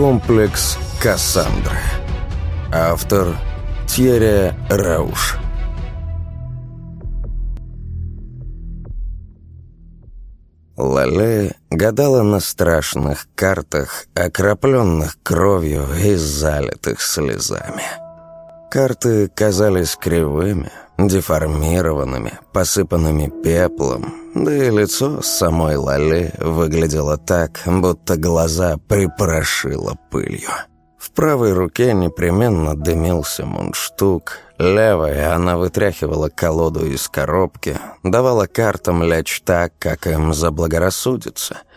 Комплекс Кассандры. Автор Тьерри Рауш. Лале гадала на страшных картах, окропленных кровью и залитых слезами. Карты казались кривыми, деформированными, посыпанными пеплом, да и лицо самой Лали выглядело так, будто глаза припорошило пылью. В правой руке непременно дымился мундштук, левой она вытряхивала колоду из коробки, давала картам лечь так, как им заблагорассудится —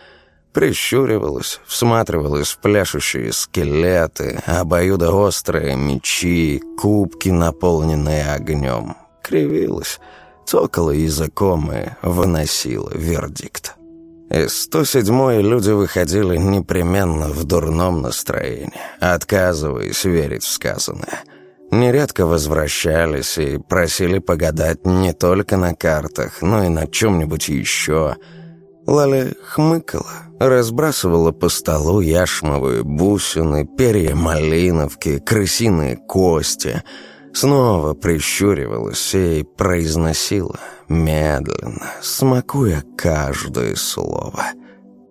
Прищуривалась, всматривалась в пляшущие скелеты, обоюдоострые мечи, кубки, наполненные огнем. Кривилась, цокала языком и выносила вердикт. Из 107-й люди выходили непременно в дурном настроении, отказываясь верить в сказанное. Нередко возвращались и просили погадать не только на картах, но и на чем-нибудь еще. Лаля хмыкала, разбрасывала по столу яшмовые бусины, перья малиновки, крысиные кости, снова прищуривалась и произносила медленно, смакуя каждое слово.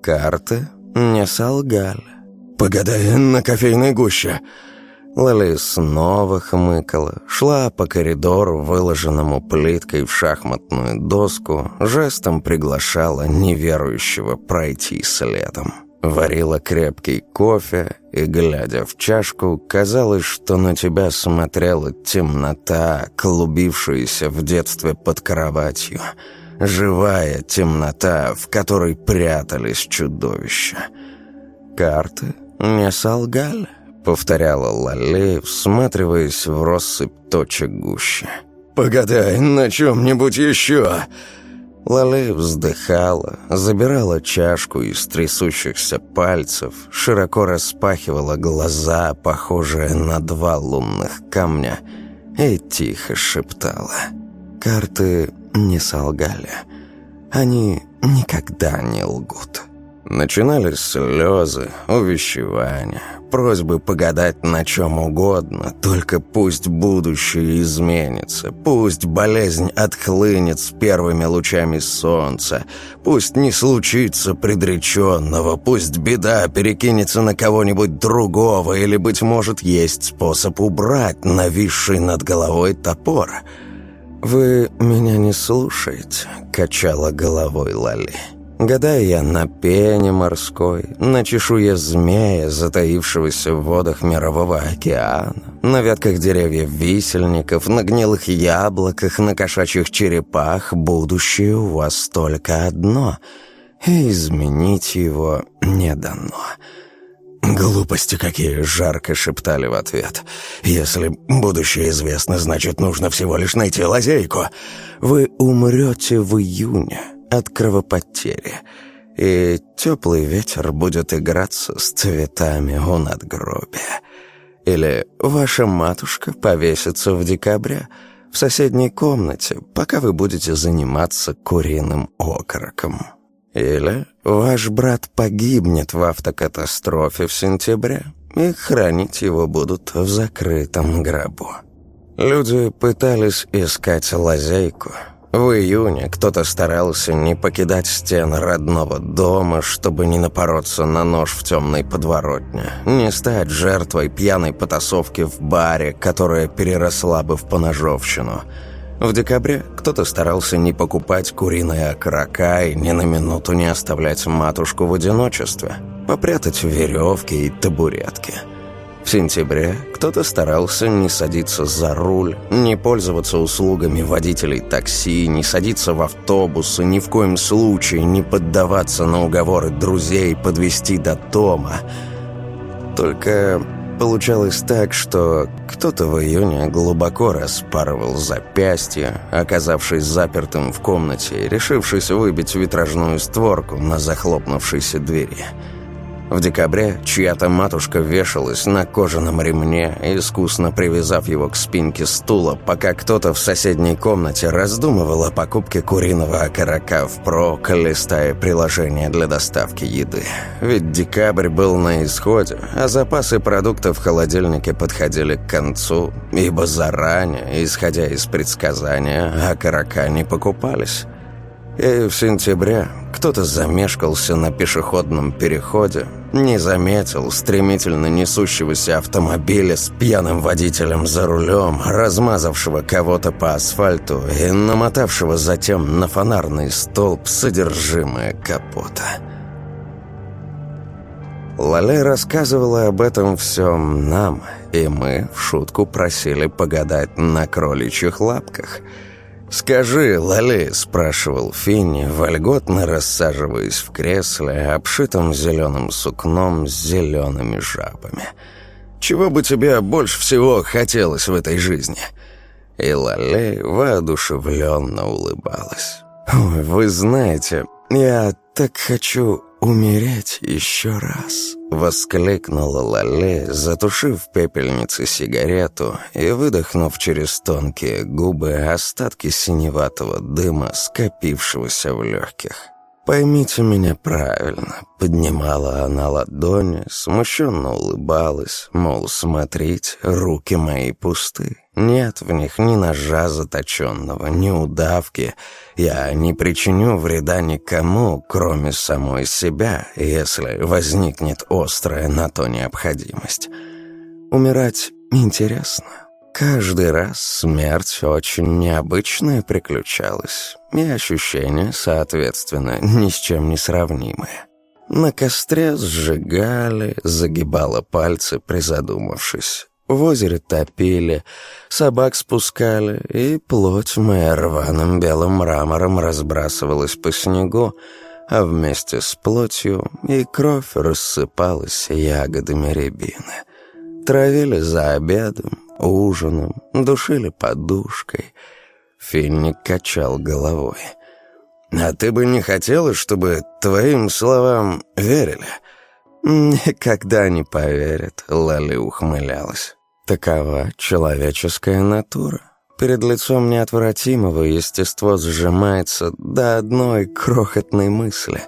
Карты не солгали. «Погадай на кофейной гуще!» Лали снова хмыкала, шла по коридору, выложенному плиткой в шахматную доску, жестом приглашала неверующего пройти следом. Варила крепкий кофе, и, глядя в чашку, казалось, что на тебя смотрела темнота, клубившаяся в детстве под кроватью. Живая темнота, в которой прятались чудовища. Карты не солгали. Повторяла Лале, всматриваясь в россыпь точек гуще. «Погадай на чем-нибудь еще!» Лале вздыхала, забирала чашку из трясущихся пальцев, широко распахивала глаза, похожие на два лунных камня, и тихо шептала. Карты не солгали. Они никогда не лгут. Начинались слезы, увещевания, просьбы погадать на чем угодно, только пусть будущее изменится, пусть болезнь отхлынет с первыми лучами солнца, пусть не случится предреченного, пусть беда перекинется на кого-нибудь другого, или, быть может, есть способ убрать нависший над головой топор. «Вы меня не слушаете», — качала головой Лали. Гадаю я на пене морской, на чешуе змея, затаившегося в водах мирового океана, на ветках деревьев висельников, на гнилых яблоках, на кошачьих черепах. Будущее у вас только одно, и изменить его не дано». «Глупости какие!» — жарко шептали в ответ. «Если будущее известно, значит, нужно всего лишь найти лазейку. Вы умрете в июне, от кровопотери, и теплый ветер будет играться с цветами у надгробия. Или ваша матушка повесится в декабре в соседней комнате, пока вы будете заниматься куриным окороком. Или ваш брат погибнет в автокатастрофе в сентябре, и хранить его будут в закрытом гробу. Люди пытались искать лазейку — в июне кто-то старался не покидать стены родного дома, чтобы не напороться на нож в темной подворотне, не стать жертвой пьяной потасовки в баре, которая переросла бы в поножовщину. В декабре кто-то старался не покупать куриные окорока и ни на минуту не оставлять матушку в одиночестве, попрятать веревки и табуретки – в сентябре кто-то старался не садиться за руль, не пользоваться услугами водителей такси, не садиться в автобусы, ни в коем случае не поддаваться на уговоры друзей подвести до дома. Только получалось так, что кто-то в июне глубоко распарывал запястье, оказавшись запертым в комнате, решившись выбить витражную створку на захлопнувшейся двери – В декабре чья-то матушка вешалась на кожаном ремне, искусно привязав его к спинке стула, пока кто-то в соседней комнате раздумывал о покупке куриного окорока впрок, листая приложение для доставки еды. Ведь декабрь был на исходе, а запасы продуктов в холодильнике подходили к концу, ибо заранее, исходя из предсказания, окорока не покупались. И в сентябре кто-то замешкался на пешеходном переходе, не заметил стремительно несущегося автомобиля с пьяным водителем за рулем, размазавшего кого-то по асфальту и намотавшего затем на фонарный столб содержимое капота. Лале рассказывала об этом все нам, и мы в шутку просили погадать на кроличьих лапках – «Скажи, Лали», — спрашивал Финни, вольготно рассаживаясь в кресле, обшитом зеленым сукном с зелеными жабами. «Чего бы тебе больше всего хотелось в этой жизни?» И Лали воодушевленно улыбалась. «Ой, вы знаете, я так хочу умереть еще раз!» Воскликнула Лале, затушив в пепельнице сигарету и выдохнув через тонкие губы остатки синеватого дыма, скопившегося в легких. «Поймите меня правильно», — поднимала она ладони, смущенно улыбалась, мол, смотрите, руки мои пусты. Нет в них ни ножа заточенного, ни удавки. Я не причиню вреда никому, кроме самой себя, если возникнет острая на то необходимость. Умирать интересно. Каждый раз смерть очень необычная приключалась, и ощущения, соответственно, ни с чем не сравнимые. На костре сжигали, загибала пальцы, призадумавшись. В озере топили, собак спускали, и плоть моя рваным белым мрамором разбрасывалась по снегу, а вместе с плотью и кровь рассыпалась ягодами рябины. Травили за обедом, ужином, душили подушкой. Финник качал головой. «А ты бы не хотела, чтобы твоим словам верили?» «Никогда не поверят», — Лали ухмылялась. «Такова человеческая натура. Перед лицом неотвратимого естество сжимается до одной крохотной мысли.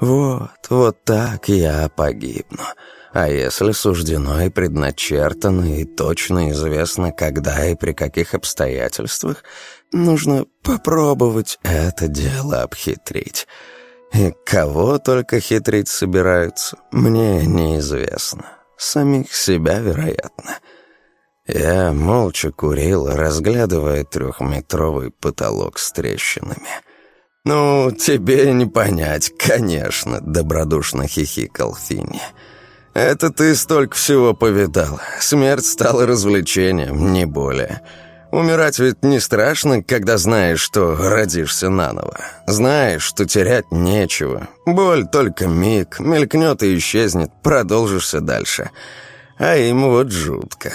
Вот, вот так я погибну». А если суждено и предначертано, и точно известно, когда и при каких обстоятельствах, нужно попробовать это дело обхитрить. И кого только хитрить собираются, мне неизвестно. Самих себя, вероятно. Я молча курил, разглядывая трехметровый потолок с трещинами. «Ну, тебе не понять, конечно», — добродушно хихикал Финни. Это ты столько всего повидал. Смерть стала развлечением, не более. Умирать ведь не страшно, когда знаешь, что родишься наново. Знаешь, что терять нечего. Боль только миг, мелькнет и исчезнет, продолжишься дальше. А им вот жутко.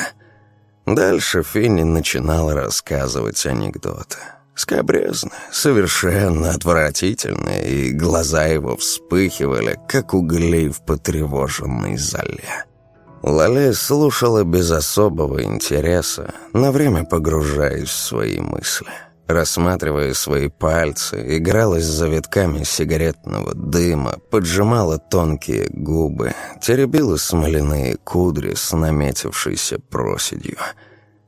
Дальше Финни начинал рассказывать анекдоты. Скобрезно, совершенно отвратительно, и глаза его вспыхивали, как угли в потревоженной зале. Лале слушала без особого интереса, на время погружаясь в свои мысли. Рассматривая свои пальцы, игралась с завитками сигаретного дыма, поджимала тонкие губы, теребила смоляные кудри с наметившейся проседью —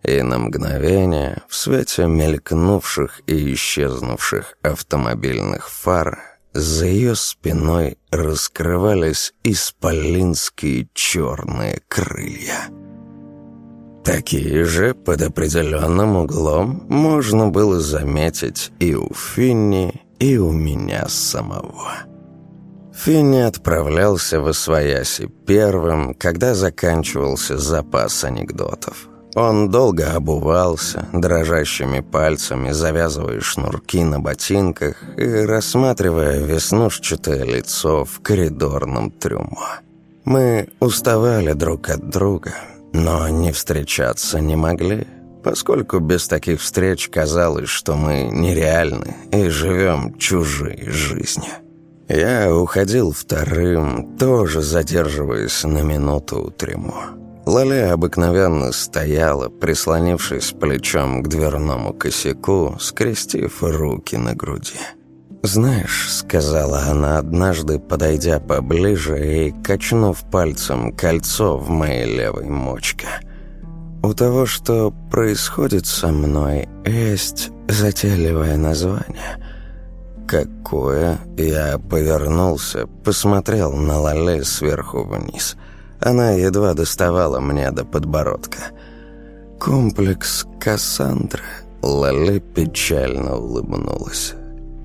и на мгновение в свете мелькнувших и исчезнувших автомобильных фар за ее спиной раскрывались исполинские черные крылья. Такие же под определенным углом можно было заметить и у Финни, и у меня самого. Финни отправлялся в Освояси первым, когда заканчивался запас анекдотов. Он долго обувался, дрожащими пальцами завязывая шнурки на ботинках и рассматривая веснушчатое лицо в коридорном трюмо. Мы уставали друг от друга, но не встречаться не могли, поскольку без таких встреч казалось, что мы нереальны и живем чужие жизни. Я уходил вторым, тоже задерживаясь на минуту у трюмо. Лале обыкновенно стояла, прислонившись плечом к дверному косяку, скрестив руки на груди. «Знаешь», — сказала она однажды, подойдя поближе и качнув пальцем кольцо в моей левой мочке, «у того, что происходит со мной, есть затейливое название». «Какое?» Я повернулся, посмотрел на Лале сверху вниз — она едва доставала мне до подбородка. «Комплекс Кассандры», — Лали печально улыбнулась.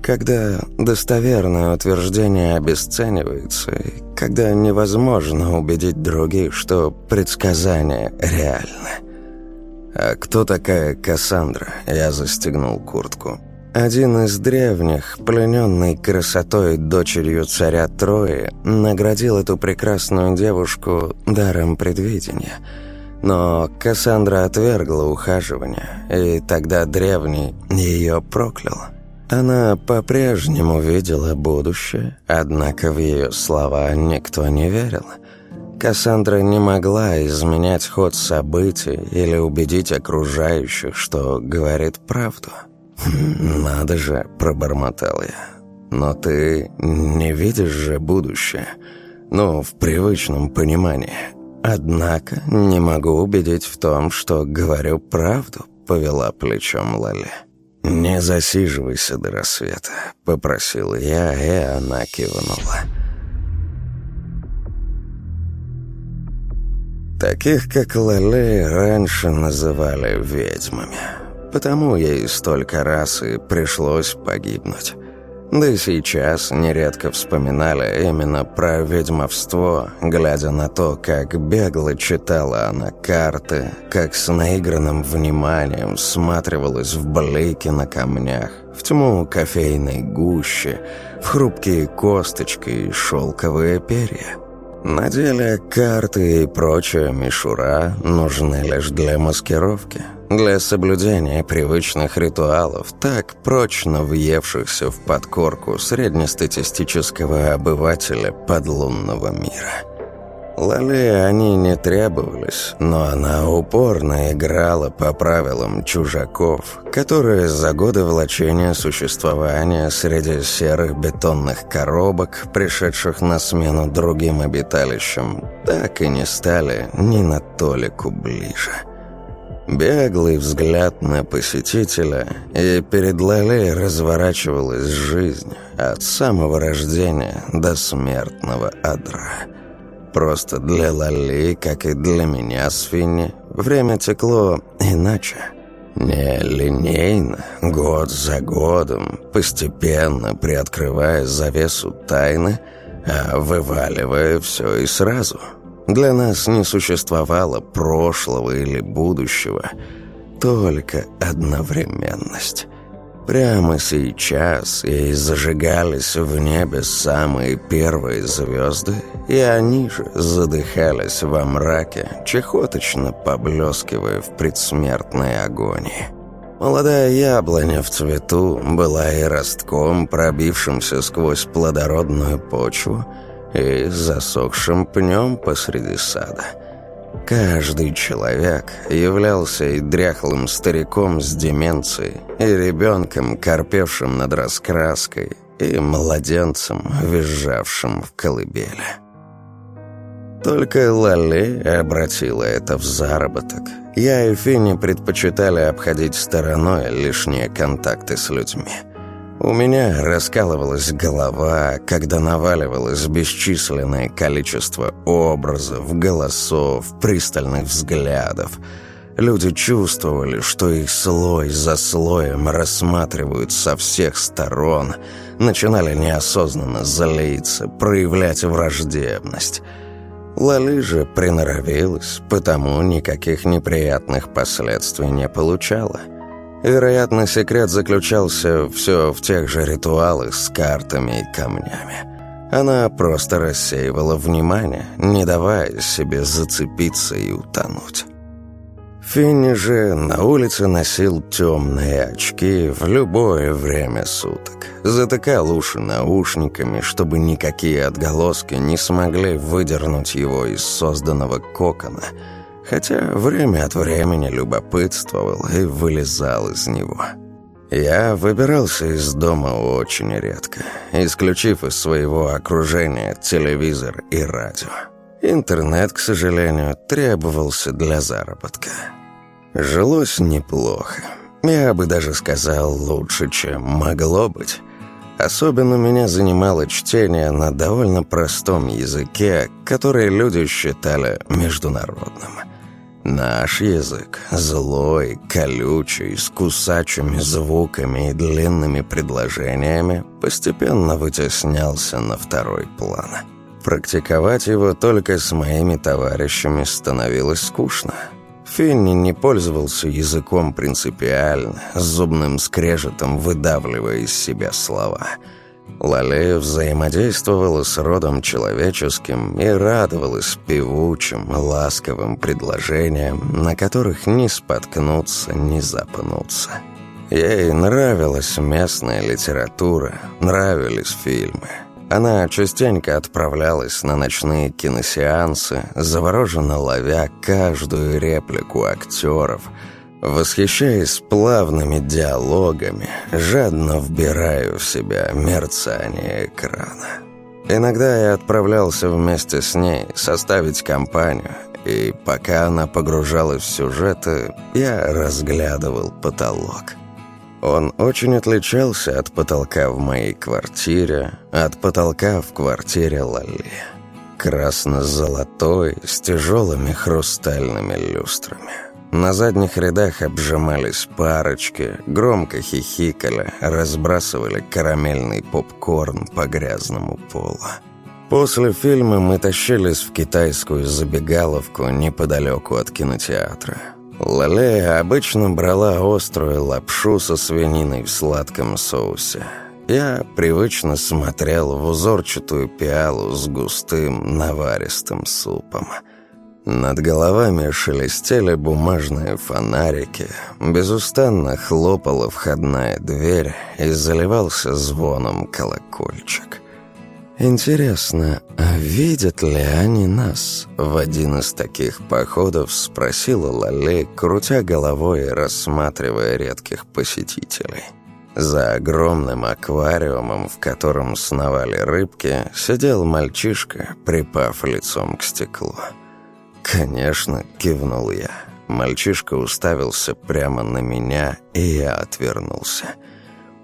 «Когда достоверное утверждение обесценивается, и когда невозможно убедить других, что предсказания реальны». «А кто такая Кассандра?» Я застегнул куртку. Один из древних, плененный красотой дочерью царя Трои, наградил эту прекрасную девушку даром предвидения. Но Кассандра отвергла ухаживание, и тогда древний ее проклял. Она по-прежнему видела будущее, однако в ее слова никто не верил. Кассандра не могла изменять ход событий или убедить окружающих, что говорит правду. «Надо же», — пробормотал я. «Но ты не видишь же будущее. Ну, в привычном понимании. Однако не могу убедить в том, что говорю правду», — повела плечом Лали. «Не засиживайся до рассвета», — попросил я, и она кивнула. Таких, как Лали, раньше называли ведьмами. Потому ей столько раз и пришлось погибнуть. Да и сейчас нередко вспоминали именно про ведьмовство, глядя на то, как бегло читала она карты, как с наигранным вниманием всматривалась в блейки на камнях, в тьму кофейной гущи, в хрупкие косточки и шелковые перья. На деле карты и прочая мишура нужны лишь для маскировки – для соблюдения привычных ритуалов, так прочно въевшихся в подкорку среднестатистического обывателя подлунного мира. Лале они не требовались, но она упорно играла по правилам чужаков, которые за годы влачения существования среди серых бетонных коробок, пришедших на смену другим обиталищам, так и не стали ни на толику ближе. Беглый взгляд на посетителя, и перед Лалей разворачивалась жизнь от самого рождения до смертного адра. Просто для Лали, как и для меня с время текло иначе. Не линейно, год за годом, постепенно приоткрывая завесу тайны, а вываливая все и сразу – для нас не существовало прошлого или будущего, только одновременность. Прямо сейчас и зажигались в небе самые первые звезды, и они же задыхались во мраке, чехоточно поблескивая в предсмертной агонии. Молодая яблоня в цвету была и ростком, пробившимся сквозь плодородную почву, и засохшим пнем посреди сада. Каждый человек являлся и дряхлым стариком с деменцией, и ребенком, корпевшим над раскраской, и младенцем, визжавшим в колыбели. Только Лали обратила это в заработок. Я и Финни предпочитали обходить стороной лишние контакты с людьми. У меня раскалывалась голова, когда наваливалось бесчисленное количество образов, голосов, пристальных взглядов. Люди чувствовали, что их слой за слоем рассматривают со всех сторон, начинали неосознанно залиться, проявлять враждебность. Лали же приноровилась, потому никаких неприятных последствий не получала. Вероятно, секрет заключался все в тех же ритуалах с картами и камнями. Она просто рассеивала внимание, не давая себе зацепиться и утонуть. Финни же на улице носил темные очки в любое время суток. Затыкал уши наушниками, чтобы никакие отголоски не смогли выдернуть его из созданного кокона, хотя время от времени любопытствовал и вылезал из него. Я выбирался из дома очень редко, исключив из своего окружения телевизор и радио. Интернет, к сожалению, требовался для заработка. Жилось неплохо. Я бы даже сказал, лучше, чем могло быть. Особенно меня занимало чтение на довольно простом языке, который люди считали международным. Наш язык, злой, колючий, с кусачими звуками и длинными предложениями, постепенно вытеснялся на второй план. Практиковать его только с моими товарищами становилось скучно. Финни не пользовался языком принципиально, зубным скрежетом выдавливая из себя слова. Лалея взаимодействовала с родом человеческим и радовалась певучим, ласковым предложениям, на которых ни споткнуться, ни запнуться. Ей нравилась местная литература, нравились фильмы. Она частенько отправлялась на ночные киносеансы, завороженно ловя каждую реплику актеров, восхищаясь плавными диалогами, жадно вбирая в себя мерцание экрана. Иногда я отправлялся вместе с ней составить компанию, и пока она погружалась в сюжеты, я разглядывал потолок. Он очень отличался от потолка в моей квартире, от потолка в квартире Лали. Красно-золотой, с тяжелыми хрустальными люстрами. На задних рядах обжимались парочки, громко хихикали, разбрасывали карамельный попкорн по грязному полу. После фильма мы тащились в китайскую забегаловку неподалеку от кинотеатра. Лалея обычно брала острую лапшу со свининой в сладком соусе. Я привычно смотрел в узорчатую пиалу с густым наваристым супом. Над головами шелестели бумажные фонарики, безустанно хлопала входная дверь и заливался звоном колокольчик. «Интересно, а видят ли они нас?» В один из таких походов спросила Лале, крутя головой и рассматривая редких посетителей. За огромным аквариумом, в котором сновали рыбки, сидел мальчишка, припав лицом к стеклу. «Конечно», — кивнул я. Мальчишка уставился прямо на меня, и я отвернулся.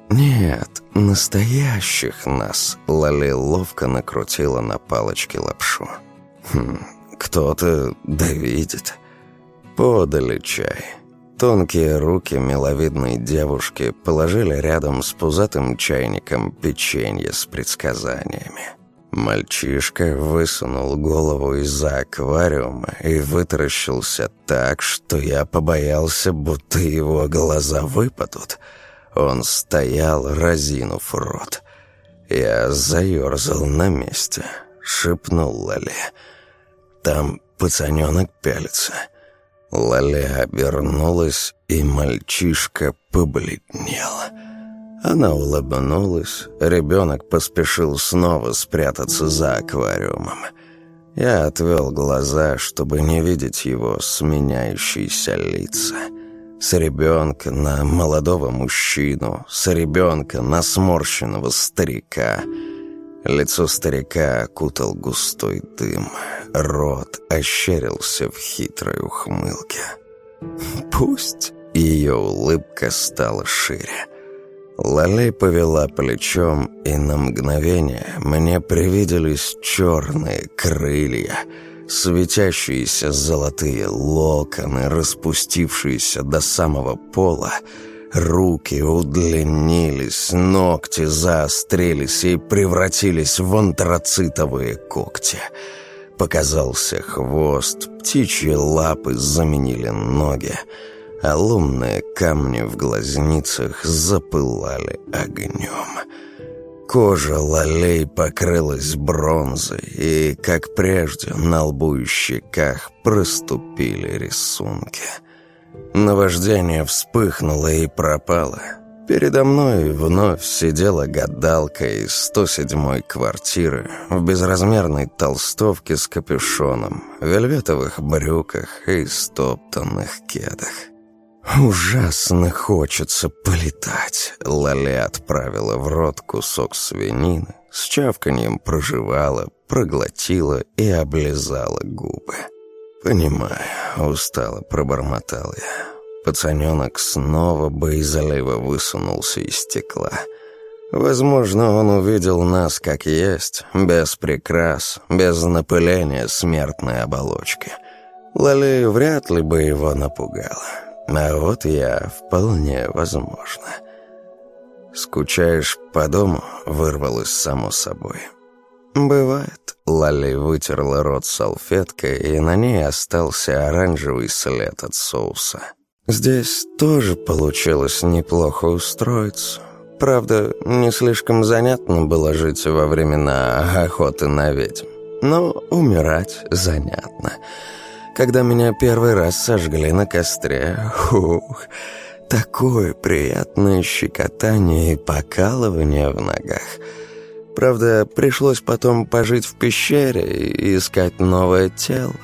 «Нет, настоящих нас!» Лали ловко накрутила на палочке лапшу. «Хм, кто-то да видит». Подали чай. Тонкие руки миловидной девушки положили рядом с пузатым чайником печенье с предсказаниями. Мальчишка высунул голову из-за аквариума и вытаращился так, что я побоялся, будто его глаза выпадут – он стоял, разинув рот. Я заерзал на месте, шепнул Лале. «Там пацаненок пялится». Лале обернулась, и мальчишка побледнел. Она улыбнулась, ребенок поспешил снова спрятаться за аквариумом. Я отвел глаза, чтобы не видеть его сменяющиеся лица. С ребенка на молодого мужчину, с ребенка на сморщенного старика. Лицо старика окутал густой дым, рот ощерился в хитрой ухмылке. «Пусть!» Ее улыбка стала шире. Лалей повела плечом, и на мгновение мне привиделись черные крылья — Светящиеся золотые локоны, распустившиеся до самого пола, руки удлинились, ногти заострились и превратились в антрацитовые когти. Показался хвост, птичьи лапы заменили ноги, а лунные камни в глазницах запылали огнем. Кожа лалей покрылась бронзой, и, как прежде, на лбу и щеках проступили рисунки. Наваждение вспыхнуло и пропало. Передо мной вновь сидела гадалка из 107-й квартиры в безразмерной толстовке с капюшоном, вельветовых брюках и стоптанных кедах. «Ужасно хочется полетать», — Лале отправила в рот кусок свинины, с чавканьем проживала, проглотила и облизала губы. «Понимаю», — устало пробормотал я. Пацаненок снова боязливо высунулся из стекла. Возможно, он увидел нас как есть, без прикрас, без напыления смертной оболочки. Лали вряд ли бы его напугала. А вот я вполне возможно. «Скучаешь по дому?» — вырвалось само собой. «Бывает». Лали вытерла рот салфеткой, и на ней остался оранжевый след от соуса. Здесь тоже получилось неплохо устроиться. Правда, не слишком занятно было жить во времена охоты на ведьм. Но умирать занятно. Когда меня первый раз сожгли на костре, ух, такое приятное щекотание и покалывание в ногах. Правда, пришлось потом пожить в пещере и искать новое тело.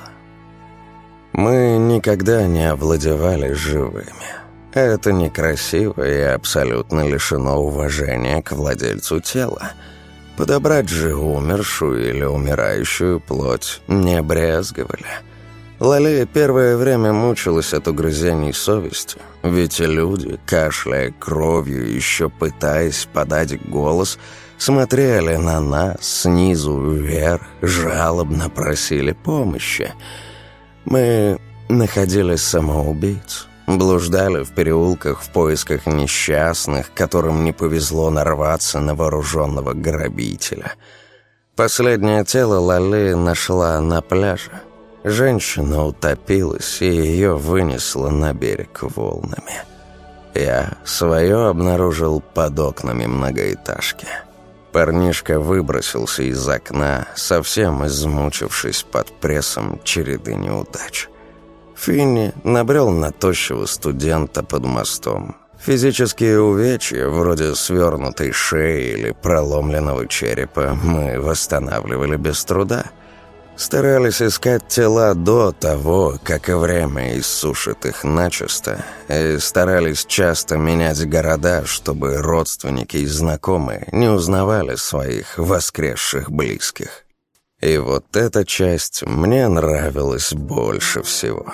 Мы никогда не овладевали живыми. Это некрасиво и абсолютно лишено уважения к владельцу тела. Подобрать же умершую или умирающую плоть не брезговали. Лалея первое время мучилась от угрызений совести, ведь люди, кашляя кровью, еще пытаясь подать голос, смотрели на нас снизу вверх, жалобно просили помощи — мы находили самоубийц, блуждали в переулках в поисках несчастных, которым не повезло нарваться на вооруженного грабителя. Последнее тело Лали нашла на пляже. Женщина утопилась, и ее вынесло на берег волнами. Я свое обнаружил под окнами многоэтажки. Парнишка выбросился из окна, совсем измучившись под прессом череды неудач. Финни набрел на тощего студента под мостом. Физические увечья, вроде свернутой шеи или проломленного черепа, мы восстанавливали без труда – Старались искать тела до того, как время иссушит их начисто, и старались часто менять города, чтобы родственники и знакомые не узнавали своих воскресших близких. И вот эта часть мне нравилась больше всего».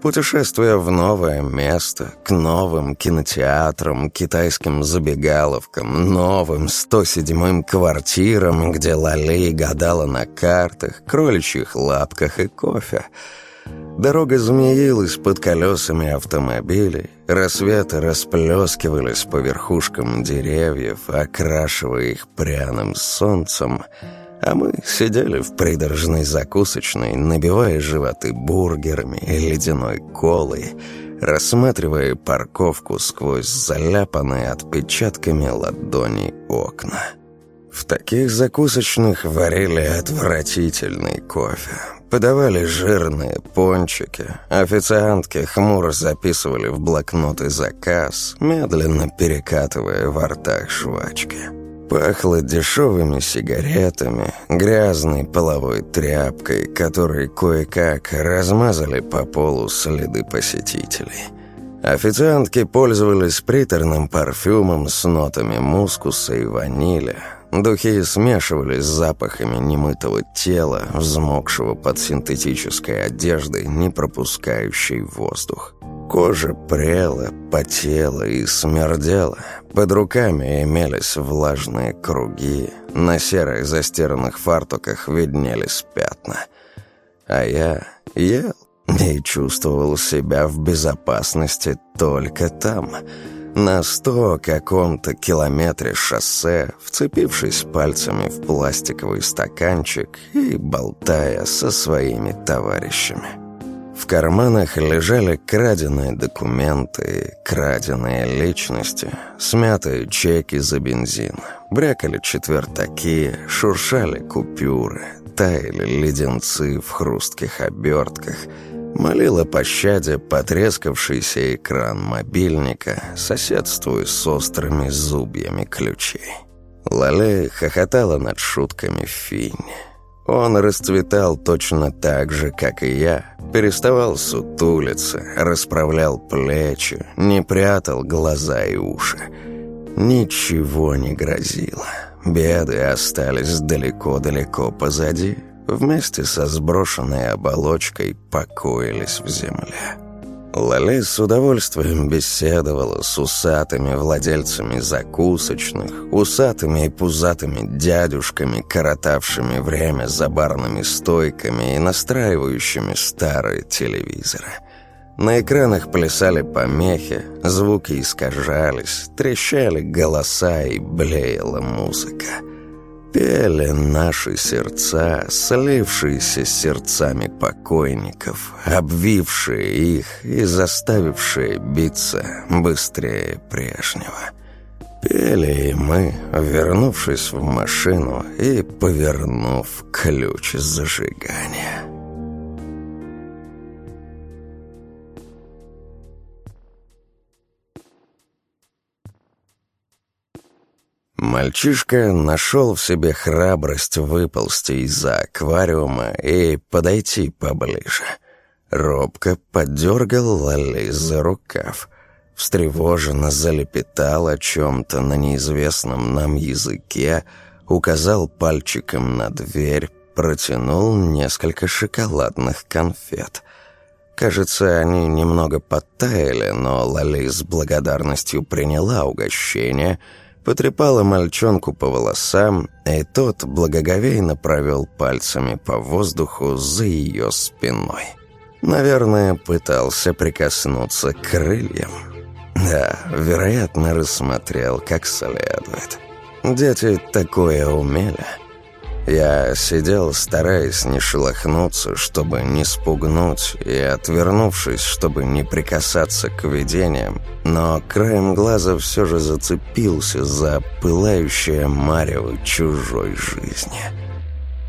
Путешествуя в новое место, к новым кинотеатрам, китайским забегаловкам, новым 107-м квартирам, где Лалей гадала на картах, кроличьих лапках и кофе. Дорога змеилась под колесами автомобилей, рассветы расплескивались по верхушкам деревьев, окрашивая их пряным солнцем — а мы сидели в придорожной закусочной, набивая животы бургерами и ледяной колой, рассматривая парковку сквозь заляпанные отпечатками ладони окна. В таких закусочных варили отвратительный кофе. Подавали жирные пончики. Официантки хмуро записывали в блокноты заказ, медленно перекатывая во ртах жвачки. Пахло дешевыми сигаретами, грязной половой тряпкой, которой кое-как размазали по полу следы посетителей. Официантки пользовались приторным парфюмом с нотами мускуса и ванили. Духи смешивались с запахами немытого тела, взмокшего под синтетической одеждой, не пропускающей воздух. Кожа прела, потела и смердела. Под руками имелись влажные круги. На серых застиранных фартуках виднелись пятна. А я ел и чувствовал себя в безопасности только там, на сто каком-то километре шоссе, вцепившись пальцами в пластиковый стаканчик и болтая со своими товарищами. В карманах лежали краденые документы, краденые личности, смятые чеки за бензин, брякали четвертаки, шуршали купюры, таяли леденцы в хрустких обертках. Молил о пощаде потрескавшийся экран мобильника, соседствуя с острыми зубьями ключей. Лале хохотала над шутками Финни. Он расцветал точно так же, как и я, переставал сутулиться, расправлял плечи, не прятал глаза и уши. Ничего не грозило. Беды остались далеко-далеко позади, вместе со сброшенной оболочкой покоились в земле. Лали с удовольствием беседовала с усатыми владельцами закусочных, усатыми и пузатыми дядюшками, коротавшими время за барными стойками и настраивающими старые телевизоры. На экранах плясали помехи, звуки искажались, трещали голоса и блеяла музыка — Пели наши сердца, слившиеся с сердцами покойников, обвившие их и заставившие биться быстрее прежнего. Пели и мы, вернувшись в машину и повернув ключ зажигания. Мальчишка нашел в себе храбрость выползти из-за аквариума и подойти поближе. Робко подергал Лали за рукав. Встревоженно залепетал о чем-то на неизвестном нам языке, указал пальчиком на дверь, протянул несколько шоколадных конфет. Кажется, они немного подтаяли, но Лали с благодарностью приняла угощение — потрепала мальчонку по волосам, и тот благоговейно провел пальцами по воздуху за ее спиной. Наверное, пытался прикоснуться к крыльям. Да, вероятно, рассмотрел как следует. Дети такое умели. Я сидел, стараясь не шелохнуться, чтобы не спугнуть, и отвернувшись, чтобы не прикасаться к видениям, но краем глаза все же зацепился за пылающее марево чужой жизни.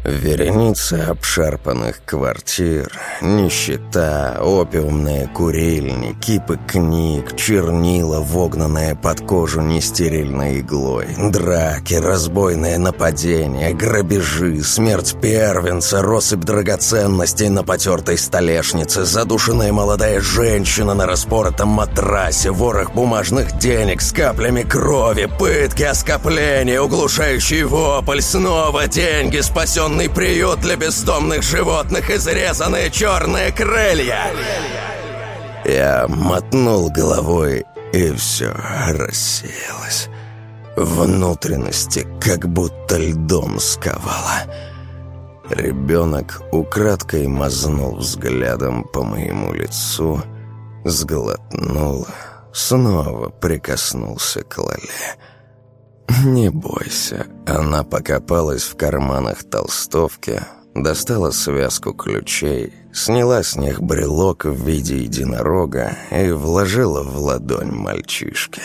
Вереница обшарпанных квартир, нищета, опиумные курильни, кипы книг, чернила, вогнанные под кожу нестерильной иглой, драки, разбойные нападения, грабежи, смерть первенца, россыпь драгоценностей на потертой столешнице, задушенная молодая женщина на распоротом матрасе, ворох бумажных денег с каплями крови, пытки, оскопления, углушающий вопль, снова деньги, спасенные Бездонный приют для бездомных животных, изрезанные черные крылья. Я мотнул головой, и все рассеялось. Внутренности как будто льдом сковало. Ребенок украдкой мазнул взглядом по моему лицу, сглотнул, снова прикоснулся к Лале. «Не бойся». Она покопалась в карманах толстовки, достала связку ключей, сняла с них брелок в виде единорога и вложила в ладонь мальчишки.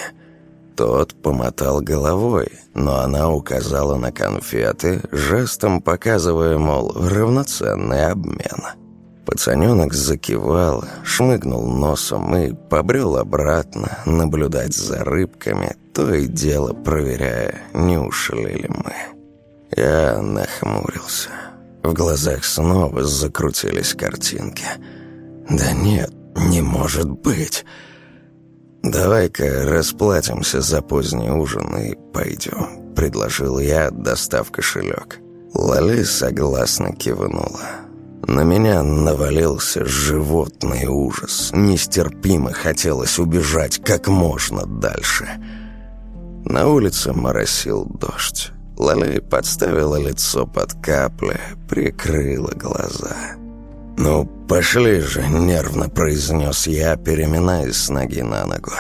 Тот помотал головой, но она указала на конфеты, жестом показывая, мол, равноценный обмен. Пацаненок закивал, шмыгнул носом и побрел обратно наблюдать за рыбками, то и дело проверяя, не ушли ли мы. Я нахмурился. В глазах снова закрутились картинки. «Да нет, не может быть!» «Давай-ка расплатимся за поздний ужин и пойдем», — предложил я, достав кошелек. Лали согласно кивнула. На меня навалился животный ужас. Нестерпимо хотелось убежать как можно дальше. На улице моросил дождь. Лали подставила лицо под капли, прикрыла глаза. «Ну, пошли же», — нервно произнес я, переминаясь с ноги на ногу.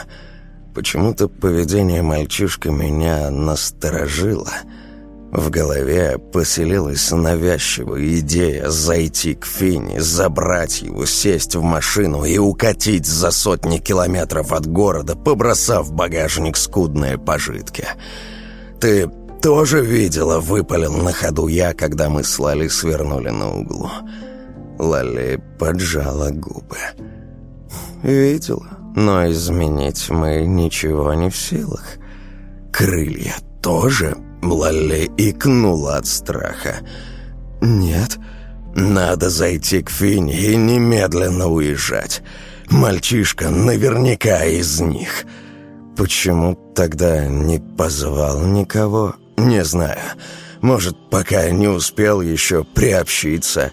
Почему-то поведение мальчишка меня насторожило — в голове поселилась навязчивая идея зайти к Фине, забрать его, сесть в машину и укатить за сотни километров от города, побросав в багажник скудные пожитки. «Ты тоже видела?» — выпалил на ходу я, когда мы с Лали свернули на углу. Лали поджала губы. «Видела, но изменить мы ничего не в силах. Крылья тоже?» Лали икнула от страха. «Нет, надо зайти к Фине и немедленно уезжать. Мальчишка наверняка из них». «Почему тогда не позвал никого?» «Не знаю. Может, пока не успел еще приобщиться».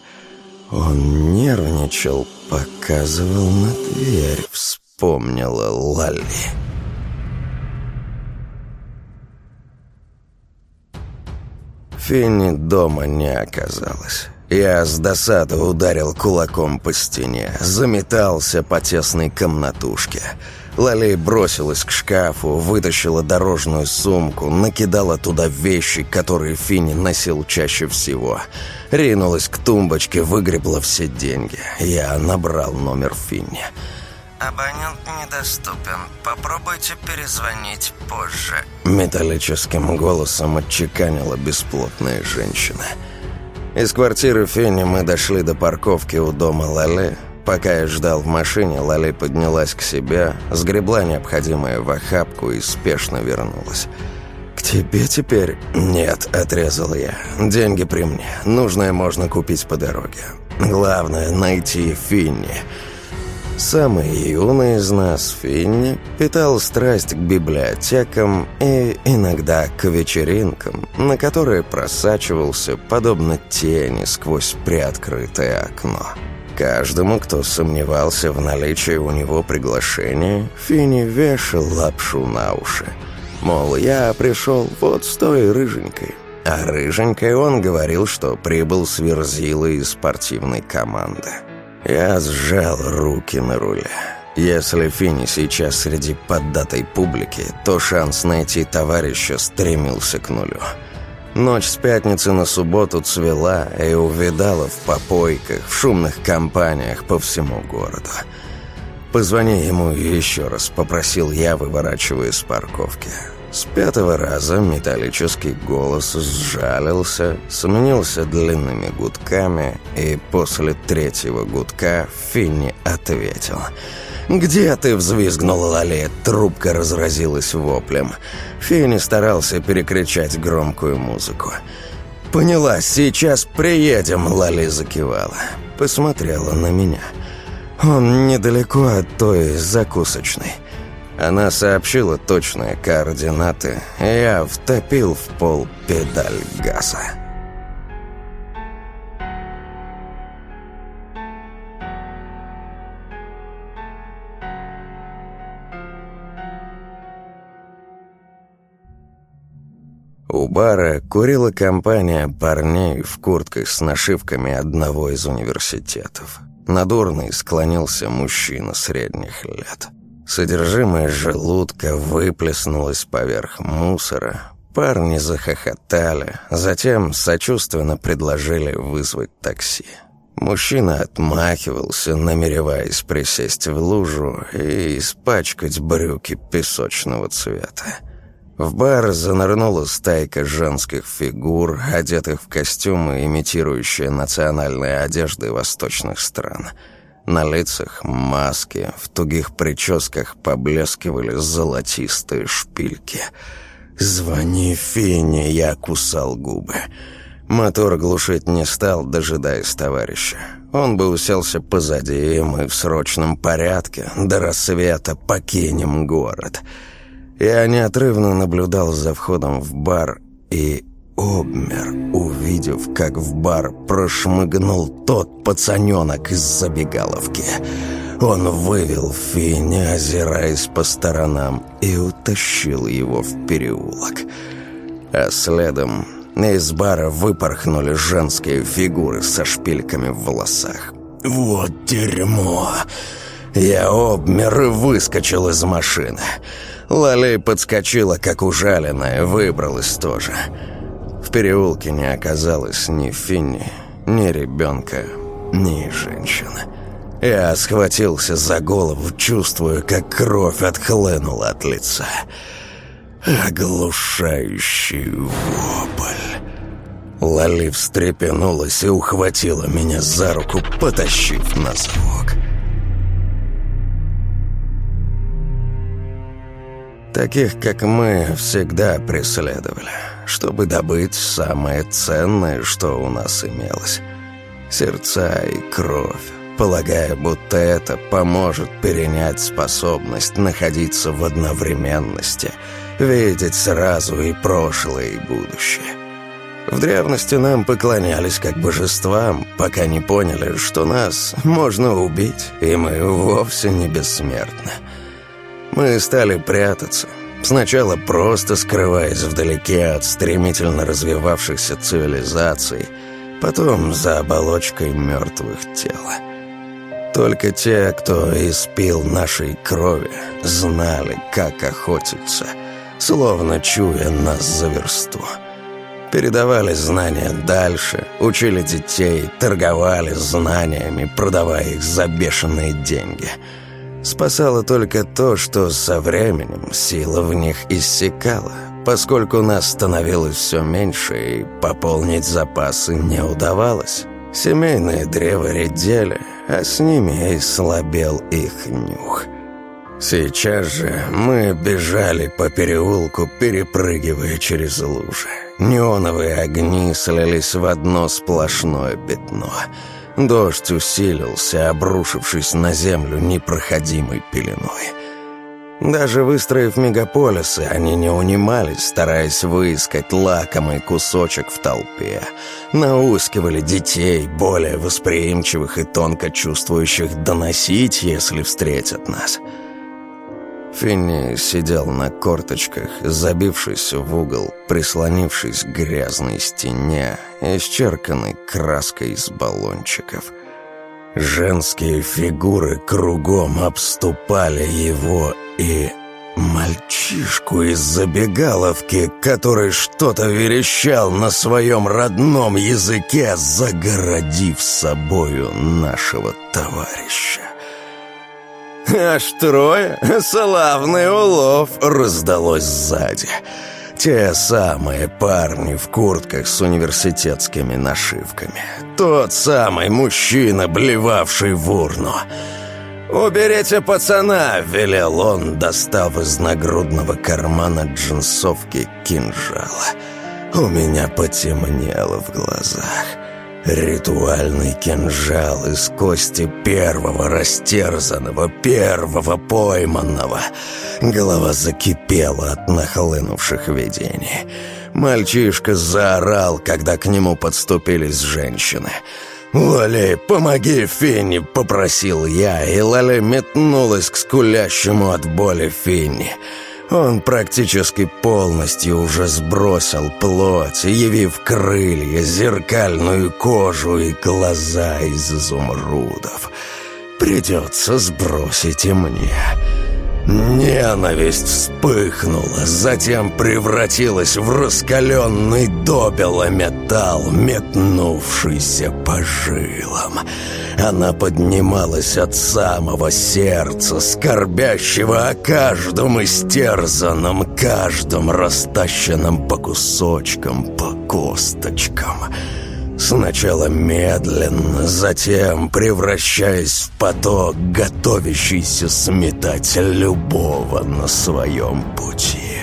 Он нервничал, показывал на дверь, вспомнила Лали. Финни дома не оказалось. Я с досады ударил кулаком по стене, заметался по тесной комнатушке. Лалей бросилась к шкафу, вытащила дорожную сумку, накидала туда вещи, которые Финни носил чаще всего. Ринулась к тумбочке, выгребла все деньги. Я набрал номер Финни. «Абонент недоступен. Попробуйте перезвонить позже». Металлическим голосом отчеканила бесплотная женщина. Из квартиры Фенни мы дошли до парковки у дома Лале. Пока я ждал в машине, Лале поднялась к себе, сгребла необходимое в охапку и спешно вернулась. «К тебе теперь?» «Нет», — отрезал я. «Деньги при мне. Нужное можно купить по дороге. Главное — найти Финни». Самый юный из нас, Финни, питал страсть к библиотекам и иногда к вечеринкам, на которые просачивался, подобно тени, сквозь приоткрытое окно. Каждому, кто сомневался в наличии у него приглашения, Финни вешал лапшу на уши. Мол, я пришел вот с той рыженькой. А рыженькой он говорил, что прибыл с Верзилой из спортивной команды. Я сжал руки на руле. Если Фини сейчас среди поддатой публики, то шанс найти товарища стремился к нулю. Ночь с пятницы на субботу цвела и увидала в попойках, в шумных компаниях по всему городу. «Позвони ему еще раз», — попросил я, выворачивая с парковки. С пятого раза металлический голос сжалился, сменился длинными гудками, и после третьего гудка Финни ответил. «Где ты?» — взвизгнула Лали. Трубка разразилась воплем. Финни старался перекричать громкую музыку. «Поняла, сейчас приедем», — Лали закивала. Посмотрела на меня. «Он недалеко от той закусочной». Она сообщила точные координаты, и я втопил в пол педаль газа. У бара курила компания парней в куртках с нашивками одного из университетов. Над урной склонился мужчина средних лет. Содержимое желудка выплеснулось поверх мусора. Парни захохотали, затем сочувственно предложили вызвать такси. Мужчина отмахивался, намереваясь присесть в лужу и испачкать брюки песочного цвета. В бар занырнула стайка женских фигур, одетых в костюмы, имитирующие национальные одежды восточных стран – на лицах маски, в тугих прическах поблескивали золотистые шпильки. «Звони Фине!» — я кусал губы. Мотор глушить не стал, дожидаясь товарища. Он бы уселся позади, и мы в срочном порядке до рассвета покинем город. Я неотрывно наблюдал за входом в бар и обмер, увидев, как в бар прошмыгнул тот пацаненок из забегаловки. Он вывел Финни, озираясь по сторонам, и утащил его в переулок. А следом из бара выпорхнули женские фигуры со шпильками в волосах. «Вот дерьмо!» Я обмер и выскочил из машины. Лалей подскочила, как ужаленная, выбралась тоже. В переулке не оказалось ни Финни, ни ребенка, ни женщины. Я схватился за голову, чувствуя, как кровь отхлынула от лица. Оглушающий вопль. Лали встрепенулась и ухватила меня за руку, потащив на звук. Таких, как мы, всегда преследовали, чтобы добыть самое ценное, что у нас имелось. Сердца и кровь, полагая, будто это поможет перенять способность находиться в одновременности, видеть сразу и прошлое, и будущее. В древности нам поклонялись как божествам, пока не поняли, что нас можно убить, и мы вовсе не бессмертны. Мы стали прятаться, сначала просто скрываясь вдалеке от стремительно развивавшихся цивилизаций, потом за оболочкой мертвых тел. Только те, кто испил нашей крови, знали, как охотиться, словно чуя нас за версту. Передавали знания дальше, учили детей, торговали знаниями, продавая их за бешеные деньги. Спасало только то, что со временем сила в них иссякала, поскольку нас становилось все меньше и пополнить запасы не удавалось. Семейные древа редели, а с ними и слабел их нюх. Сейчас же мы бежали по переулку, перепрыгивая через лужи. Неоновые огни слились в одно сплошное пятно. Дождь усилился, обрушившись на землю непроходимой пеленой. Даже выстроив мегаполисы, они не унимались, стараясь выискать лакомый кусочек в толпе. Наускивали детей, более восприимчивых и тонко чувствующих, доносить, если встретят нас — Финни сидел на корточках, забившись в угол, прислонившись к грязной стене, исчерканной краской из баллончиков. Женские фигуры кругом обступали его и мальчишку из забегаловки, который что-то верещал на своем родном языке, загородив собою нашего товарища. «Аж трое? Славный улов!» — раздалось сзади. Те самые парни в куртках с университетскими нашивками. Тот самый мужчина, блевавший в урну. «Уберите пацана!» — велел он, достав из нагрудного кармана джинсовки кинжала. У меня потемнело в глазах. Ритуальный кинжал из кости первого растерзанного, первого пойманного. Голова закипела от нахлынувших видений. Мальчишка заорал, когда к нему подступились женщины. «Лали, помоги Финни!» — попросил я, и Лали метнулась к скулящему от боли Финни. Он практически полностью уже сбросил плоть, явив крылья, зеркальную кожу и глаза из изумрудов. Придется сбросить и мне. Ненависть вспыхнула, затем превратилась в раскаленный добело металл, метнувшийся по жилам. Она поднималась от самого сердца, скорбящего о каждом истерзанном, каждом растащенном по кусочкам, по косточкам. Сначала медленно, затем превращаясь в поток, готовящийся сметать любого на своем пути.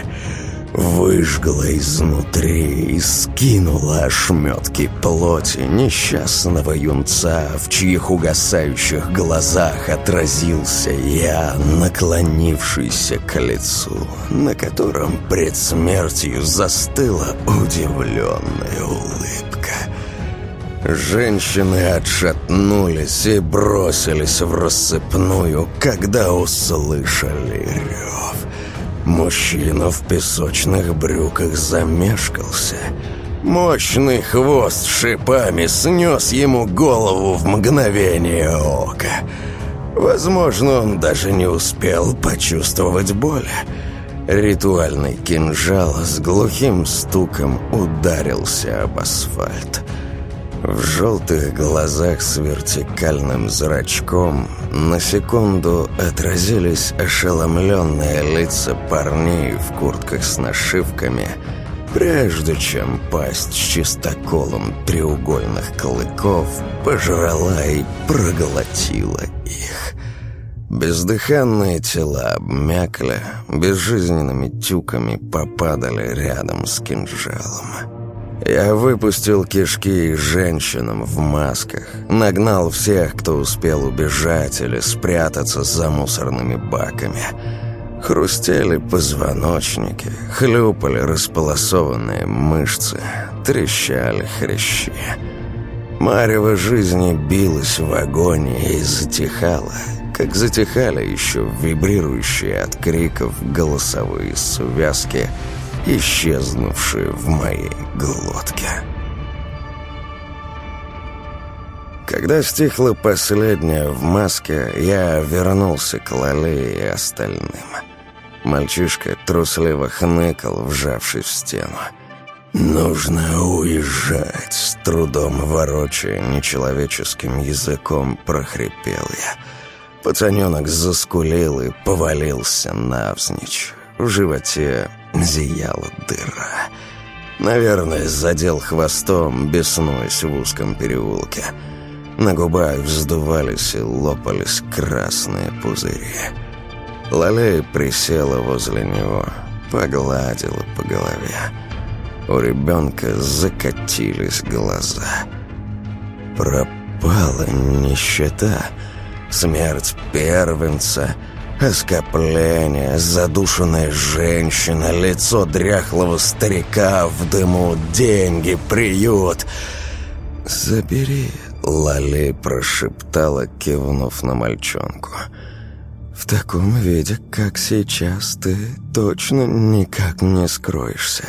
Выжгла изнутри и скинула ошметки плоти несчастного юнца, в чьих угасающих глазах отразился я, наклонившийся к лицу, на котором пред смертью застыла удивленная улыбка. Женщины отшатнулись и бросились в рассыпную, когда услышали рев. Мужчина в песочных брюках замешкался. Мощный хвост шипами снес ему голову в мгновение ока. Возможно, он даже не успел почувствовать боль. Ритуальный кинжал с глухим стуком ударился об асфальт. В желтых глазах с вертикальным зрачком на секунду отразились ошеломленные лица парней в куртках с нашивками прежде чем пасть с чистоколом треугольных клыков пожрала и проглотила их. Бездыханные тела обмякли, безжизненными тюками попадали рядом с кинжалом. Я выпустил кишки женщинам в масках, нагнал всех, кто успел убежать или спрятаться за мусорными баками. Хрустели позвоночники, хлюпали располосованные мышцы, трещали хрящи. Марево жизни билось в агонии и затихало, как затихали еще вибрирующие от криков голосовые связки – исчезнувшие в моей глотке. Когда стихла последняя в маске, я вернулся к Лале и остальным. Мальчишка трусливо хныкал, вжавшись в стену. «Нужно уезжать», — с трудом ворочая нечеловеческим языком прохрипел я. Пацаненок заскулил и повалился навзничь. В животе зияла дыра. Наверное, задел хвостом, беснуясь в узком переулке. На губах вздувались и лопались красные пузыри. Лалей присела возле него, погладила по голове. У ребенка закатились глаза. Пропала нищета, смерть первенца — Оскопление, задушенная женщина, лицо дряхлого старика в дыму, деньги, приют. «Забери», — Лали прошептала, кивнув на мальчонку. «В таком виде, как сейчас, ты точно никак не скроешься».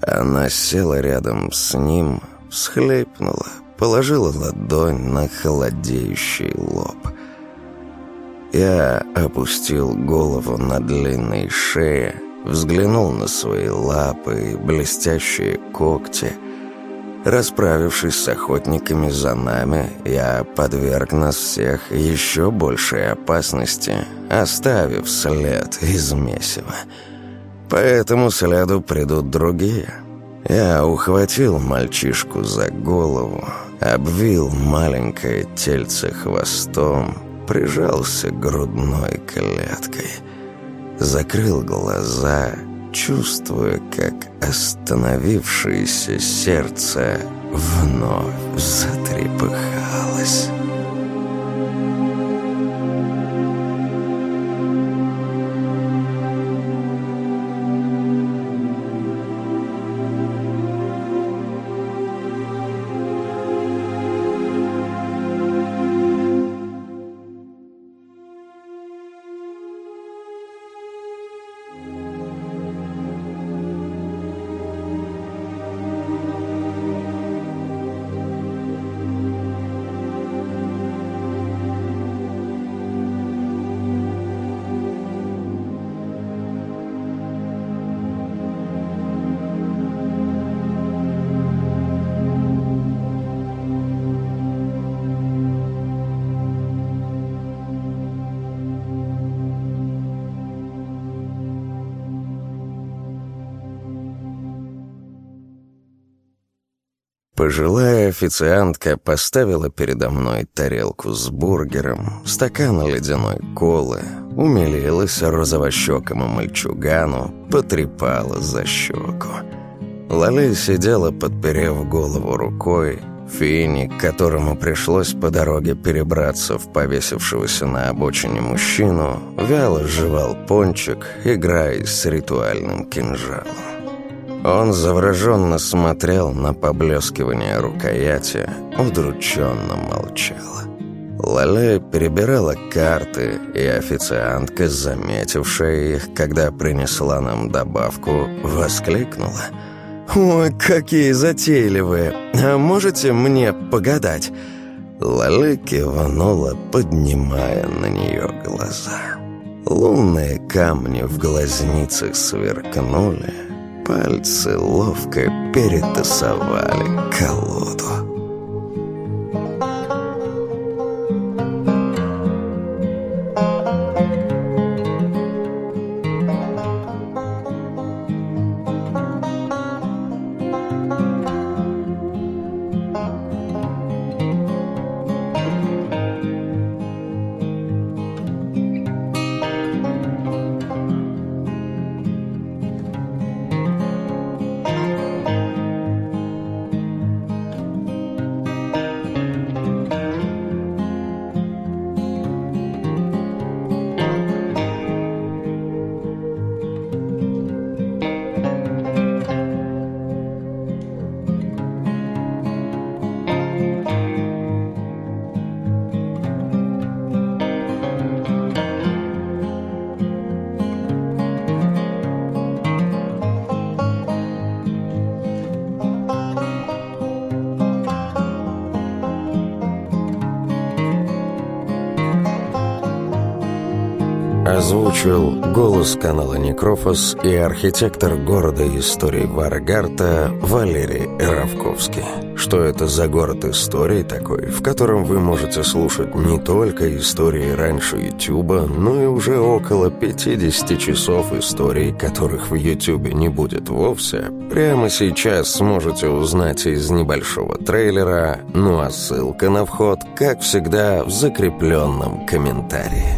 Она села рядом с ним, всхлипнула, положила ладонь на холодеющий лоб — я опустил голову на длинной шее, взглянул на свои лапы и блестящие когти. Расправившись с охотниками за нами, я подверг нас всех еще большей опасности, оставив след из месива. По этому следу придут другие. Я ухватил мальчишку за голову, обвил маленькое тельце хвостом, прижался грудной клеткой. Закрыл глаза, чувствуя, как остановившееся сердце вновь затрепыхалось. Пожилая официантка поставила передо мной тарелку с бургером, стакан ледяной колы, умилилась розовощекому мальчугану, потрепала за щеку. Лали сидела, подперев голову рукой, Фини, которому пришлось по дороге перебраться в повесившегося на обочине мужчину, вяло жевал пончик, играя с ритуальным кинжалом. Он завороженно смотрел на поблескивание рукояти, удрученно молчал. Лале перебирала карты, и официантка, заметившая их, когда принесла нам добавку, воскликнула. «Ой, какие затейливые! А можете мне погадать?» Лале кивнула, поднимая на нее глаза. Лунные камни в глазницах сверкнули, Пальцы ловко перетасовали колоду. Озвучил голос канала Некрофос и архитектор города истории Варгарта Валерий Равковский. Что это за город истории такой, в котором вы можете слушать не только истории раньше Ютуба, но и уже около 50 часов историй, которых в Ютубе не будет вовсе, прямо сейчас сможете узнать из небольшого трейлера, ну а ссылка на вход, как всегда, в закрепленном комментарии.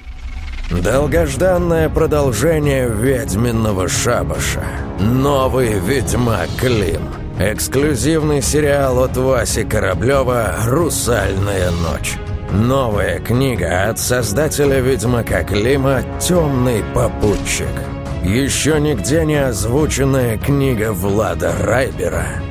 Долгожданное продолжение «Ведьминого шабаша». Новый «Ведьмак Клим». Эксклюзивный сериал от Васи Кораблева «Русальная ночь». Новая книга от создателя «Ведьмака Клима» «Темный попутчик». Еще нигде не озвученная книга Влада Райбера –